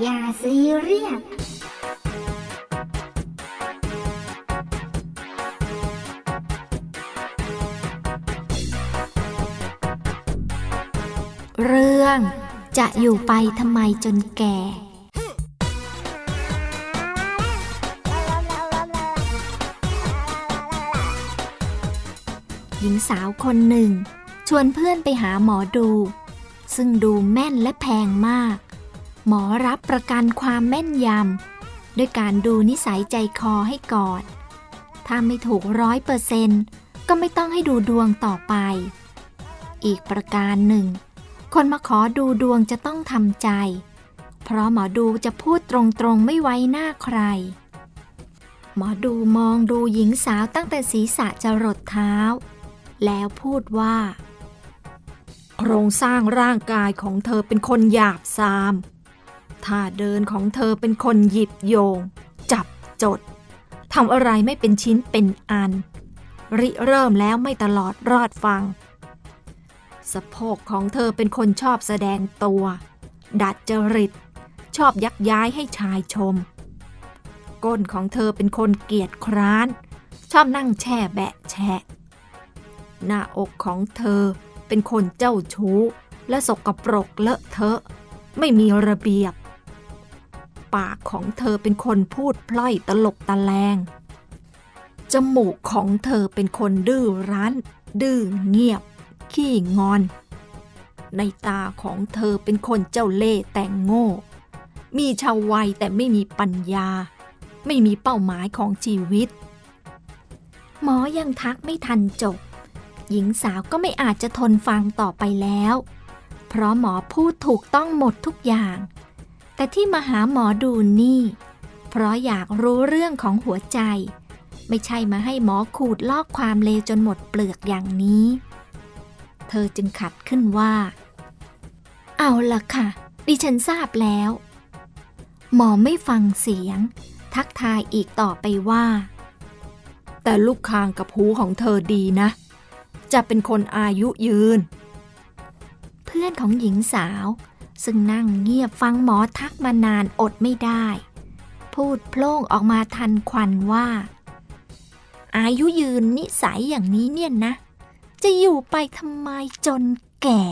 อย่าซีเรียสเรื่องจะอยู่ไปทำไมจนแก่ หญิงสาวคนหนึ่ง ชวนเพื่อนไปหาหมอดู ซึ่งดูแม่นและแพงมาก หมอรับประกันความแม่นยำด้วยการดูนิสัยใจคอให้ก่อน ถ้าไม่ถูกร้อยเปอร์เซนต์ก็ไม่ต้องให้ดูดวงต่อไป อีกประการหนึ่ง คนมาขอดูดวงจะต้องทำใจ เพราะหมอดูจะพูดตรงๆไม่ไว้หน้าใคร หมอดูมองดูหญิงสาวตั้งแต่ศีรษะจะรดเท้า แล้วพูดว่าโครงสร้างร่างกายของเธอเป็นคนหยาบซาม ท่าเดินของเธอเป็นคนหยิบโยง จับจดทำอะไรไม่เป็นชิ้นเป็นอัน ริเริ่มแล้วไม่ตลอดรอดฟัง สะโพกของเธอเป็นคนชอบแสดงตัว ดัดจริต ชอบยักย้ายให้ชายชม ก้นของเธอเป็นคนเกียจคร้าน ชอบนั่งแช่แบะแฉะหน้าอกของเธอเป็นคนเจ้าชู้ และสกปรกเลอะเทอะ ไม่มีระเบียบ ปากของเธอเป็นคนพูดพล่อยตลกตะแลง จมูกของเธอเป็นคนดื้อรั้น ดื้อเงียบ ขี้งอน ในตาของเธอเป็นคนเจ้าเล่ห์แต่งโง่ มีชาววัยแต่ไม่มีปัญญา ไม่มีเป้าหมายของชีวิต หมอยังทักไม่ทันจบ หญิงสาวก็ไม่อาจจะทนฟังต่อไปแล้ว เพราะหมอพูดถูกต้องหมดทุกอย่าง แต่ที่มาหาหมอดูนี่ เพราะอยากรู้เรื่องของหัวใจ ไม่ใช่มาให้หมอขูดลอกความเลวจนหมดเปลือกอย่างนี้ เธอจึงขัดขึ้นว่า เอาล่ะค่ะ ดิฉันทราบแล้ว หมอไม่ฟังเสียง ทักทายอีกต่อไปว่า แต่ลูกคางกับหูของเธอดีนะ จะเป็นคนอายุยืน เพื่อนของหญิงสาว ซึ่งนั่งเงียบฟังหมอทักมานานอดไม่ได้ พูดโพล่งออกมาทันควันว่า อายุยืนนิสัยอย่างนี้เนี่ยนะ จะอยู่ไปทำไมจนแก่